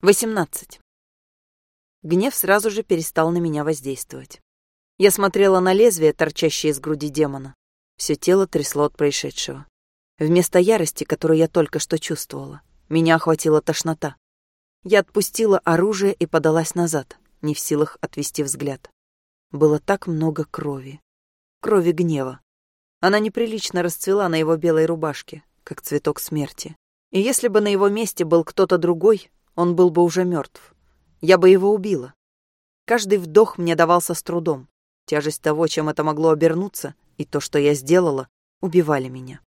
18. Гнев сразу же перестал на меня воздействовать. Я смотрела на лезвие, торчащее из груди демона. Все тело трясло от происшедшего. Вместо ярости, которую я только что чувствовала, меня охватила тошнота. Я отпустила оружие и подалась назад, не в силах отвести взгляд. Было так много крови. Крови гнева. Она неприлично расцвела на его белой рубашке, как цветок смерти. И если бы на его месте был кто-то другой, он был бы уже мертв. Я бы его убила. Каждый вдох мне давался с трудом. Тяжесть того, чем это могло обернуться, и то, что я сделала, убивали меня.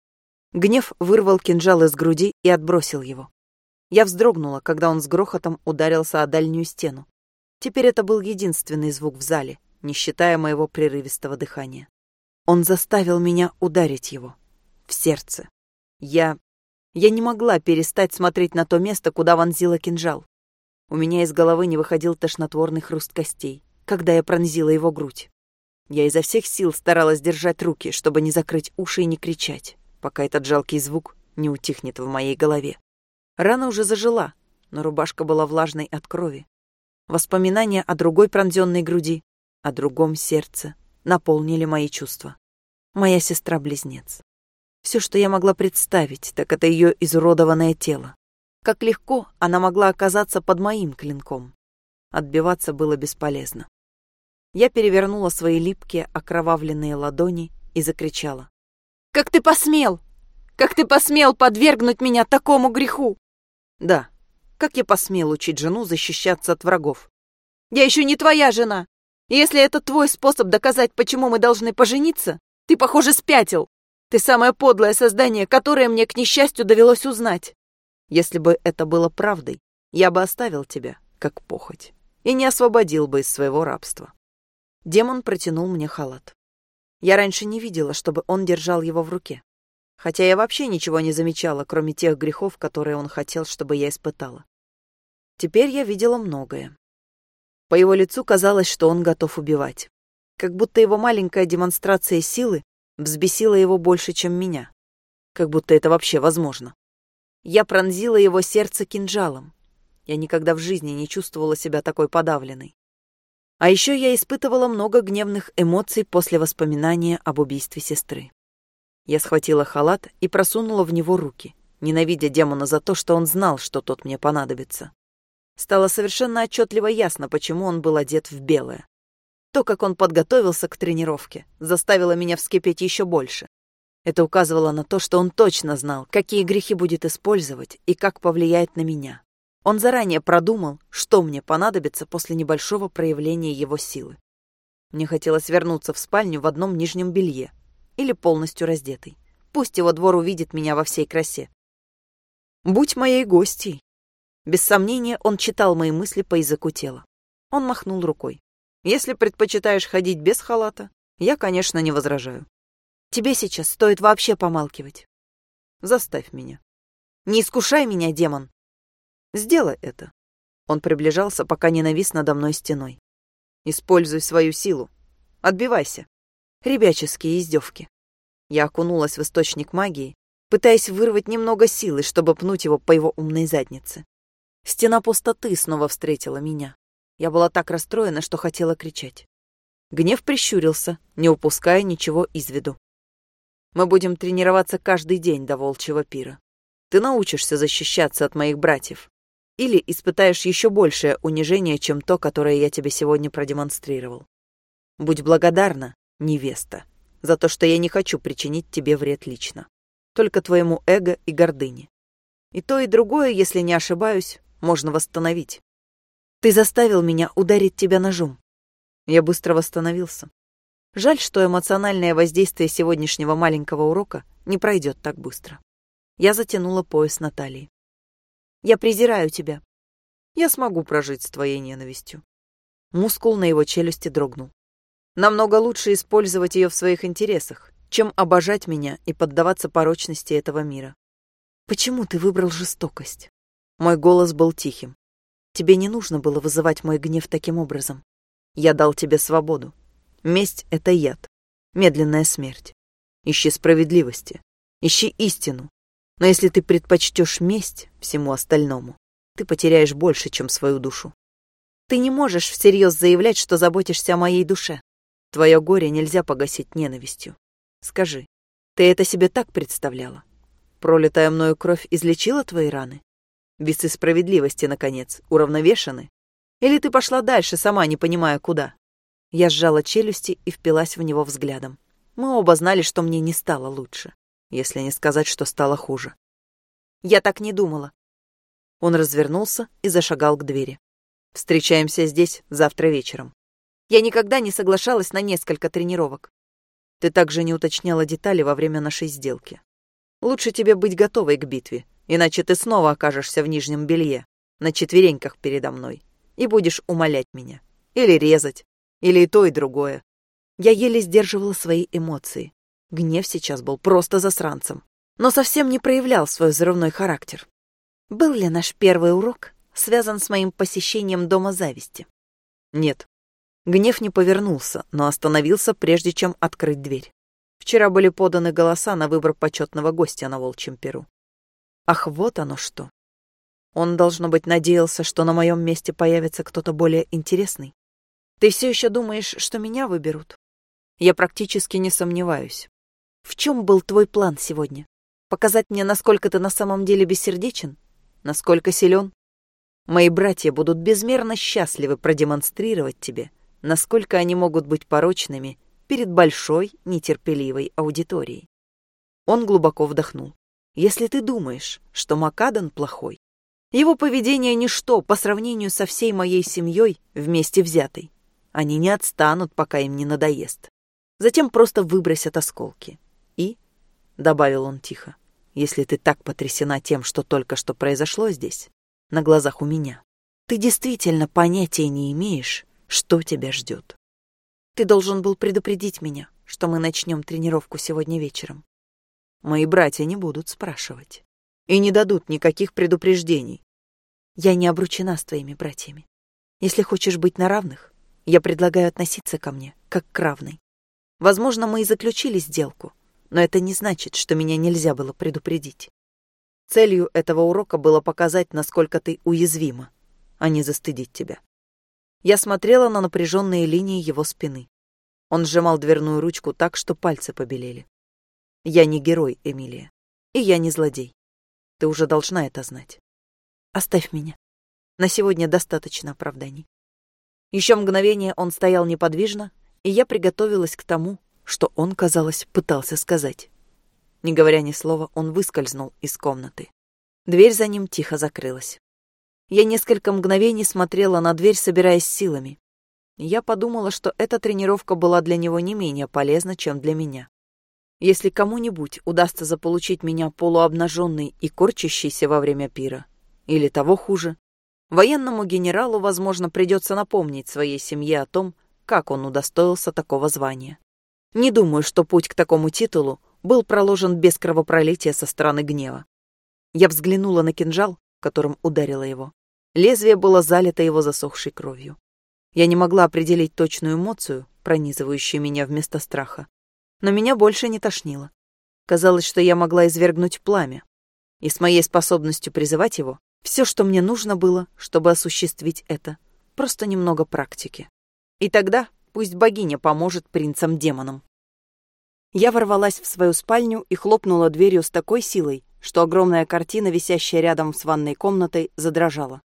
Гнев вырвал кинжал из груди и отбросил его. Я вздрогнула, когда он с грохотом ударился о дальнюю стену. Теперь это был единственный звук в зале, не считая моего прерывистого дыхания. Он заставил меня ударить его. В сердце. Я я не могла перестать смотреть на то место, куда вонзила кинжал. У меня из головы не выходил тошнотворный хруст костей, когда я пронзила его грудь. Я изо всех сил старалась держать руки, чтобы не закрыть уши и не кричать, пока этот жалкий звук не утихнет в моей голове. Рана уже зажила, но рубашка была влажной от крови. Воспоминания о другой пронзенной груди, о другом сердце наполнили мои чувства. Моя сестра-близнец. Все, что я могла представить, так это ее изуродованное тело. Как легко она могла оказаться под моим клинком. Отбиваться было бесполезно. Я перевернула свои липкие, окровавленные ладони и закричала. «Как ты посмел? Как ты посмел подвергнуть меня такому греху?» «Да, как я посмел учить жену защищаться от врагов?» «Я еще не твоя жена. если это твой способ доказать, почему мы должны пожениться, ты, похоже, спятил. Ты самое подлое создание, которое мне, к несчастью, довелось узнать. Если бы это было правдой, я бы оставил тебя, как похоть, и не освободил бы из своего рабства. Демон протянул мне халат. Я раньше не видела, чтобы он держал его в руке. Хотя я вообще ничего не замечала, кроме тех грехов, которые он хотел, чтобы я испытала. Теперь я видела многое. По его лицу казалось, что он готов убивать. Как будто его маленькая демонстрация силы взбесила его больше, чем меня. Как будто это вообще возможно. Я пронзила его сердце кинжалом. Я никогда в жизни не чувствовала себя такой подавленной. А еще я испытывала много гневных эмоций после воспоминания об убийстве сестры. Я схватила халат и просунула в него руки, ненавидя демона за то, что он знал, что тот мне понадобится. Стало совершенно отчетливо ясно, почему он был одет в белое. То, как он подготовился к тренировке, заставило меня вскипеть еще больше. Это указывало на то, что он точно знал, какие грехи будет использовать и как повлияет на меня. Он заранее продумал, что мне понадобится после небольшого проявления его силы. Мне хотелось вернуться в спальню в одном нижнем белье или полностью раздетой. Пусть его двор увидит меня во всей красе. Будь моей гостьей. Без сомнения, он читал мои мысли по языку тела. Он махнул рукой. Если предпочитаешь ходить без халата, я, конечно, не возражаю. Тебе сейчас стоит вообще помалкивать. Заставь меня. Не искушай меня, демон. Сделай это. Он приближался, пока не навис надо мной стеной. Используй свою силу. Отбивайся. Ребяческие издевки. Я окунулась в источник магии, пытаясь вырвать немного силы, чтобы пнуть его по его умной заднице. Стена пустоты снова встретила меня. Я была так расстроена, что хотела кричать. Гнев прищурился, не упуская ничего из виду. Мы будем тренироваться каждый день до волчьего пира. Ты научишься защищаться от моих братьев. Или испытаешь еще большее унижение, чем то, которое я тебе сегодня продемонстрировал. Будь благодарна, невеста, за то, что я не хочу причинить тебе вред лично. Только твоему эго и гордыне. И то, и другое, если не ошибаюсь, можно восстановить. Ты заставил меня ударить тебя ножом. Я быстро восстановился. Жаль, что эмоциональное воздействие сегодняшнего маленького урока не пройдет так быстро. Я затянула пояс Натальи. Я презираю тебя. Я смогу прожить с твоей ненавистью. Мускул на его челюсти дрогнул. Намного лучше использовать ее в своих интересах, чем обожать меня и поддаваться порочности этого мира. Почему ты выбрал жестокость? Мой голос был тихим. Тебе не нужно было вызывать мой гнев таким образом. Я дал тебе свободу. Месть — это яд. Медленная смерть. Ищи справедливости. Ищи истину. Но если ты предпочтешь месть всему остальному, ты потеряешь больше, чем свою душу. Ты не можешь всерьез заявлять, что заботишься о моей душе. Твое горе нельзя погасить ненавистью. Скажи, ты это себе так представляла? Пролитая мною кровь излечила твои раны? Весы справедливости, наконец, уравновешены? Или ты пошла дальше, сама не понимая, куда? Я сжала челюсти и впилась в него взглядом. Мы оба знали, что мне не стало лучше, если не сказать, что стало хуже. Я так не думала. Он развернулся и зашагал к двери. Встречаемся здесь завтра вечером. Я никогда не соглашалась на несколько тренировок. Ты также не уточняла детали во время нашей сделки. Лучше тебе быть готовой к битве, иначе ты снова окажешься в нижнем белье, на четвереньках передо мной, и будешь умолять меня. Или резать, или и то, и другое. Я еле сдерживала свои эмоции. Гнев сейчас был просто засранцем, но совсем не проявлял свой взрывной характер. Был ли наш первый урок связан с моим посещением Дома Зависти? Нет. Гнев не повернулся, но остановился, прежде чем открыть дверь. Вчера были поданы голоса на выбор почетного гостя на Волчьем Перу. Ах, вот оно что. Он, должно быть, надеялся, что на моем месте появится кто-то более интересный. Ты все еще думаешь, что меня выберут? Я практически не сомневаюсь. В чем был твой план сегодня? Показать мне, насколько ты на самом деле бессердечен? Насколько силен? Мои братья будут безмерно счастливы продемонстрировать тебе, насколько они могут быть порочными перед большой, нетерпеливой аудиторией. Он глубоко вдохнул. Если ты думаешь, что Макадан плохой, его поведение ничто по сравнению со всей моей семьей вместе взятой. Они не отстанут, пока им не надоест. Затем просто выбросят осколки. И, — добавил он тихо, — если ты так потрясена тем, что только что произошло здесь, на глазах у меня, ты действительно понятия не имеешь, что тебя ждет. Ты должен был предупредить меня, что мы начнем тренировку сегодня вечером. Мои братья не будут спрашивать. И не дадут никаких предупреждений. Я не обручена с твоими братьями. Если хочешь быть на равных, я предлагаю относиться ко мне как к равной. Возможно, мы и заключили сделку, но это не значит, что меня нельзя было предупредить. Целью этого урока было показать, насколько ты уязвима, а не застыдить тебя. Я смотрела на напряженные линии его спины. Он сжимал дверную ручку так, что пальцы побелели. Я не герой, Эмилия. И я не злодей. Ты уже должна это знать. Оставь меня. На сегодня достаточно оправданий. Еще мгновение он стоял неподвижно, и я приготовилась к тому, что он, казалось, пытался сказать. Не говоря ни слова, он выскользнул из комнаты. Дверь за ним тихо закрылась. Я несколько мгновений смотрела на дверь, собираясь силами. Я подумала, что эта тренировка была для него не менее полезна, чем для меня. Если кому-нибудь удастся заполучить меня полуобнаженной и корчащейся во время пира, или того хуже, Военному генералу, возможно, придется напомнить своей семье о том, как он удостоился такого звания. Не думаю, что путь к такому титулу был проложен без кровопролития со стороны гнева. Я взглянула на кинжал, которым ударила его. Лезвие было залито его засохшей кровью. Я не могла определить точную эмоцию, пронизывающую меня вместо страха. Но меня больше не тошнило. Казалось, что я могла извергнуть пламя. И с моей способностью призывать его все, что мне нужно было, чтобы осуществить это, просто немного практики. И тогда пусть богиня поможет принцам-демонам. Я ворвалась в свою спальню и хлопнула дверью с такой силой, что огромная картина, висящая рядом с ванной комнатой, задрожала.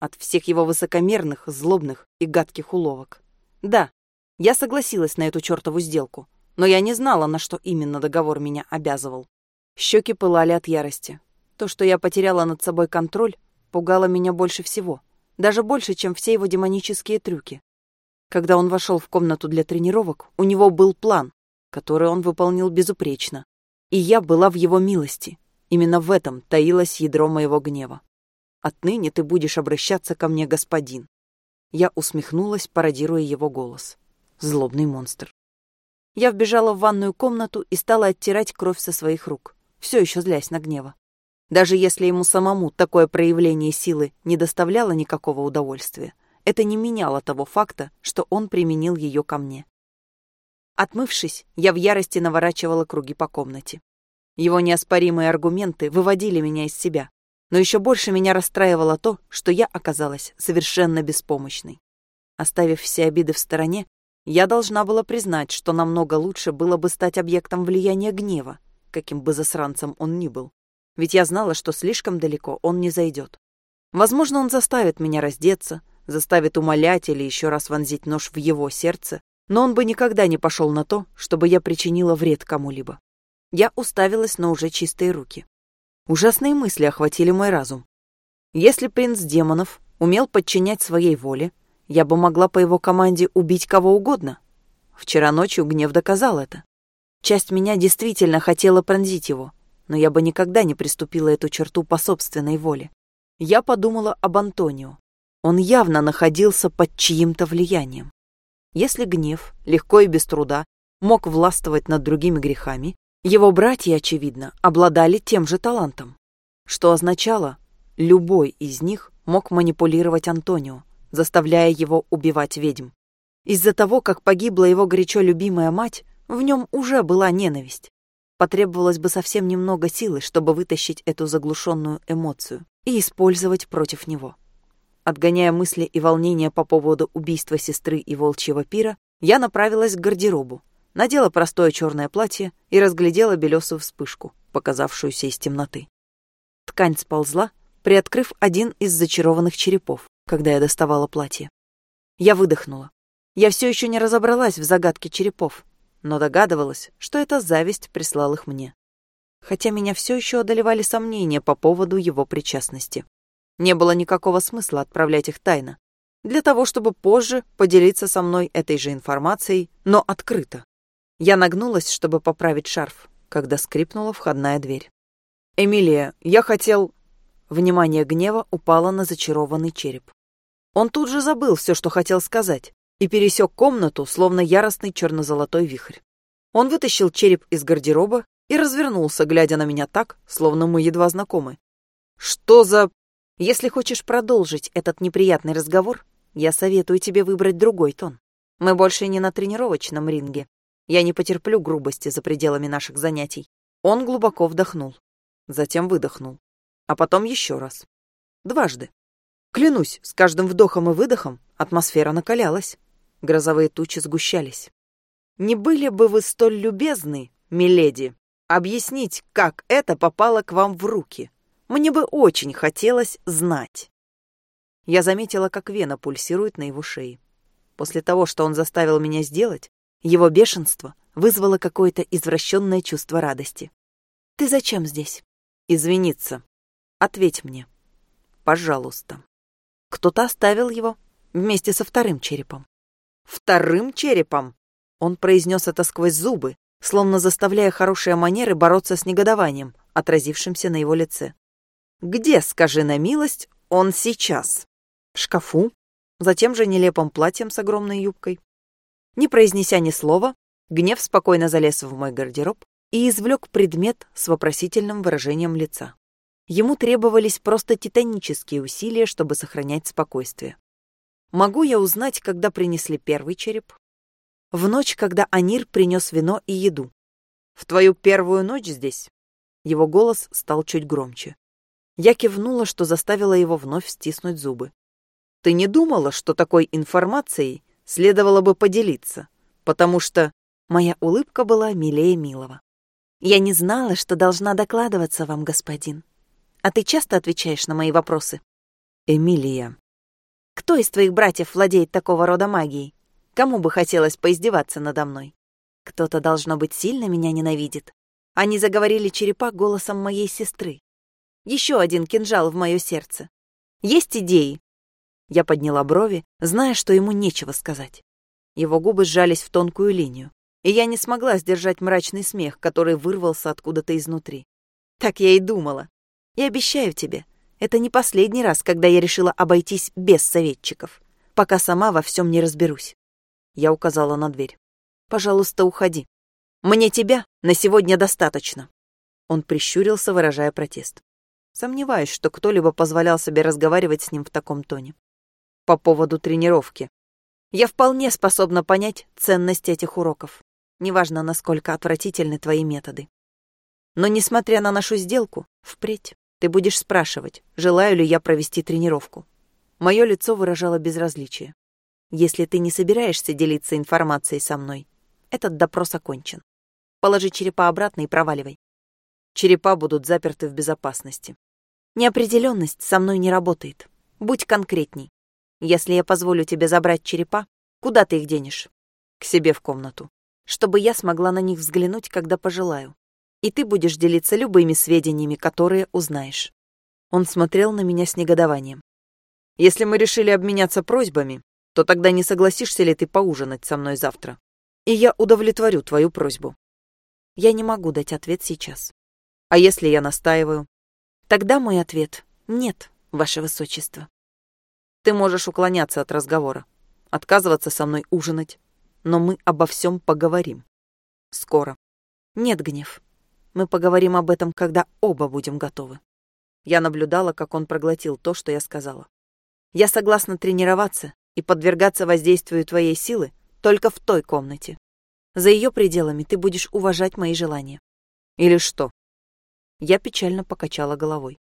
От всех его высокомерных, злобных и гадких уловок. Да, я согласилась на эту чертову сделку, но я не знала, на что именно договор меня обязывал. Щеки пылали от ярости. То, что я потеряла над собой контроль, пугало меня больше всего. Даже больше, чем все его демонические трюки. Когда он вошел в комнату для тренировок, у него был план, который он выполнил безупречно. И я была в его милости. Именно в этом таилось ядро моего гнева. Отныне ты будешь обращаться ко мне, господин. Я усмехнулась, пародируя его голос. Злобный монстр. Я вбежала в ванную комнату и стала оттирать кровь со своих рук, все еще злясь на гнева. Даже если ему самому такое проявление силы не доставляло никакого удовольствия, это не меняло того факта, что он применил ее ко мне. Отмывшись, я в ярости наворачивала круги по комнате. Его неоспоримые аргументы выводили меня из себя. Но еще больше меня расстраивало то, что я оказалась совершенно беспомощной. Оставив все обиды в стороне, я должна была признать, что намного лучше было бы стать объектом влияния гнева, каким бы засранцем он ни был. Ведь я знала, что слишком далеко он не зайдет. Возможно, он заставит меня раздеться, заставит умолять или еще раз вонзить нож в его сердце, но он бы никогда не пошел на то, чтобы я причинила вред кому-либо. Я уставилась на уже чистые руки. Ужасные мысли охватили мой разум. Если принц демонов умел подчинять своей воле, я бы могла по его команде убить кого угодно. Вчера ночью гнев доказал это. Часть меня действительно хотела пронзить его, но я бы никогда не приступила эту черту по собственной воле. Я подумала об Антонио. Он явно находился под чьим-то влиянием. Если гнев, легко и без труда, мог властвовать над другими грехами, его братья, очевидно, обладали тем же талантом, что означало, любой из них мог манипулировать Антонио, заставляя его убивать ведьм. Из-за того, как погибла его горячо любимая мать, в нем уже была ненависть. Потребовалось бы совсем немного силы, чтобы вытащить эту заглушенную эмоцию и использовать против него. Отгоняя мысли и волнения по поводу убийства сестры и волчьего пира, я направилась к гардеробу, надела простое черное платье и разглядела белесую вспышку, показавшуюся из темноты. Ткань сползла, приоткрыв один из зачарованных черепов, когда я доставала платье. Я выдохнула. Я все еще не разобралась в загадке черепов, но догадывалась, что эта зависть прислал их мне. Хотя меня все еще одолевали сомнения по поводу его причастности. Не было никакого смысла отправлять их тайно, для того, чтобы позже поделиться со мной этой же информацией, но открыто. Я нагнулась, чтобы поправить шарф, когда скрипнула входная дверь. «Эмилия, я хотел...» Внимание гнева упало на зачарованный череп. Он тут же забыл все, что хотел сказать, и пересек комнату, словно яростный черно-золотой вихрь. Он вытащил череп из гардероба и развернулся, глядя на меня так, словно мы едва знакомы. «Что за...» «Если хочешь продолжить этот неприятный разговор, я советую тебе выбрать другой тон. Мы больше не на тренировочном ринге. Я не потерплю грубости за пределами наших занятий». Он глубоко вдохнул, затем выдохнул, а потом еще раз. Дважды. Клянусь, с каждым вдохом и выдохом атмосфера накалялась. Грозовые тучи сгущались. «Не были бы вы столь любезны, миледи, объяснить, как это попало к вам в руки? Мне бы очень хотелось знать». Я заметила, как вена пульсирует на его шее. После того, что он заставил меня сделать, его бешенство вызвало какое-то извращенное чувство радости. «Ты зачем здесь?» «Извиниться. Ответь мне. Пожалуйста». Кто-то оставил его вместе со вторым черепом. «Вторым черепом?» Он произнес это сквозь зубы, словно заставляя хорошие манеры бороться с негодованием, отразившимся на его лице. «Где, скажи на милость, он сейчас?» «В шкафу?» Затем же нелепым платьем с огромной юбкой. Не произнеся ни слова, гнев спокойно залез в мой гардероб и извлек предмет с вопросительным выражением лица. Ему требовались просто титанические усилия, чтобы сохранять спокойствие. Могу я узнать, когда принесли первый череп? В ночь, когда Анир принес вино и еду. В твою первую ночь здесь? Его голос стал чуть громче. Я кивнула, что заставила его вновь стиснуть зубы. Ты не думала, что такой информацией следовало бы поделиться? Потому что моя улыбка была милее милого. Я не знала, что должна докладываться вам, господин. А ты часто отвечаешь на мои вопросы? Эмилия. Кто из твоих братьев владеет такого рода магией? Кому бы хотелось поиздеваться надо мной? Кто-то, должно быть, сильно меня ненавидит. Они заговорили черепа голосом моей сестры. Еще один кинжал в мое сердце. Есть идеи?» Я подняла брови, зная, что ему нечего сказать. Его губы сжались в тонкую линию, и я не смогла сдержать мрачный смех, который вырвался откуда-то изнутри. Так я и думала. И обещаю тебе, это не последний раз, когда я решила обойтись без советчиков, пока сама во всем не разберусь. Я указала на дверь. Пожалуйста, уходи. Мне тебя на сегодня достаточно. Он прищурился, выражая протест. Сомневаюсь, что кто-либо позволял себе разговаривать с ним в таком тоне. По поводу тренировки. Я вполне способна понять ценность этих уроков. Неважно, насколько отвратительны твои методы. Но, несмотря на нашу сделку, впредь Ты будешь спрашивать, желаю ли я провести тренировку. Мое лицо выражало безразличие. Если ты не собираешься делиться информацией со мной, этот допрос окончен. Положи черепа обратно и проваливай. Черепа будут заперты в безопасности. Неопределенность со мной не работает. Будь конкретней. Если я позволю тебе забрать черепа, куда ты их денешь? К себе в комнату. Чтобы я смогла на них взглянуть, когда пожелаю и ты будешь делиться любыми сведениями, которые узнаешь. Он смотрел на меня с негодованием. Если мы решили обменяться просьбами, то тогда не согласишься ли ты поужинать со мной завтра? И я удовлетворю твою просьбу. Я не могу дать ответ сейчас. А если я настаиваю? Тогда мой ответ — нет, ваше высочество. Ты можешь уклоняться от разговора, отказываться со мной ужинать, но мы обо всем поговорим. Скоро. Нет, гнев. Мы поговорим об этом, когда оба будем готовы. Я наблюдала, как он проглотил то, что я сказала. Я согласна тренироваться и подвергаться воздействию твоей силы только в той комнате. За ее пределами ты будешь уважать мои желания. Или что? Я печально покачала головой.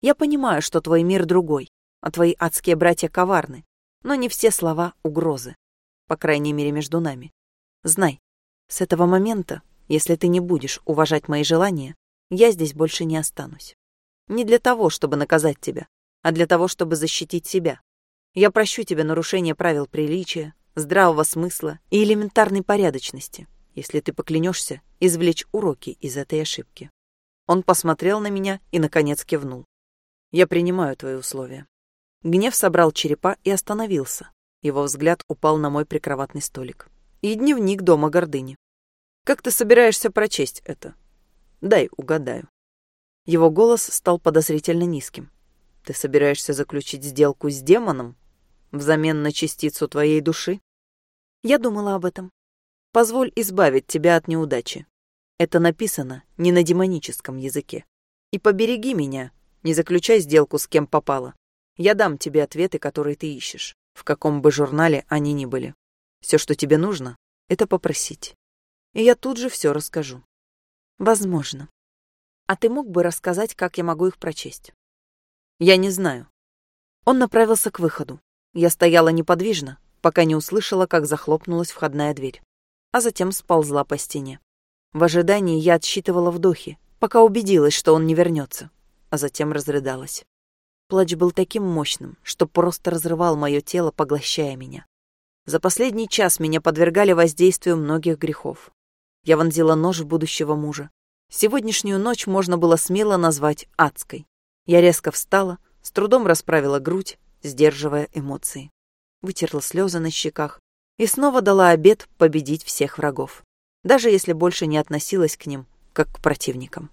Я понимаю, что твой мир другой, а твои адские братья коварны, но не все слова — угрозы. По крайней мере, между нами. Знай, с этого момента если ты не будешь уважать мои желания, я здесь больше не останусь. Не для того, чтобы наказать тебя, а для того, чтобы защитить себя. Я прощу тебе нарушение правил приличия, здравого смысла и элементарной порядочности, если ты поклянешься извлечь уроки из этой ошибки. Он посмотрел на меня и, наконец, кивнул. Я принимаю твои условия. Гнев собрал черепа и остановился. Его взгляд упал на мой прикроватный столик. И дневник дома гордыни. Как ты собираешься прочесть это? Дай угадаю. Его голос стал подозрительно низким. Ты собираешься заключить сделку с демоном взамен на частицу твоей души? Я думала об этом. Позволь избавить тебя от неудачи. Это написано не на демоническом языке. И побереги меня, не заключай сделку с кем попало. Я дам тебе ответы, которые ты ищешь, в каком бы журнале они ни были. Все, что тебе нужно, это попросить и я тут же все расскажу. Возможно. А ты мог бы рассказать, как я могу их прочесть? Я не знаю. Он направился к выходу. Я стояла неподвижно, пока не услышала, как захлопнулась входная дверь, а затем сползла по стене. В ожидании я отсчитывала вдохи, пока убедилась, что он не вернется, а затем разрыдалась. Плач был таким мощным, что просто разрывал мое тело, поглощая меня. За последний час меня подвергали воздействию многих грехов. Я вонзила нож в будущего мужа. Сегодняшнюю ночь можно было смело назвать адской. Я резко встала, с трудом расправила грудь, сдерживая эмоции. Вытерла слезы на щеках и снова дала обет победить всех врагов, даже если больше не относилась к ним, как к противникам.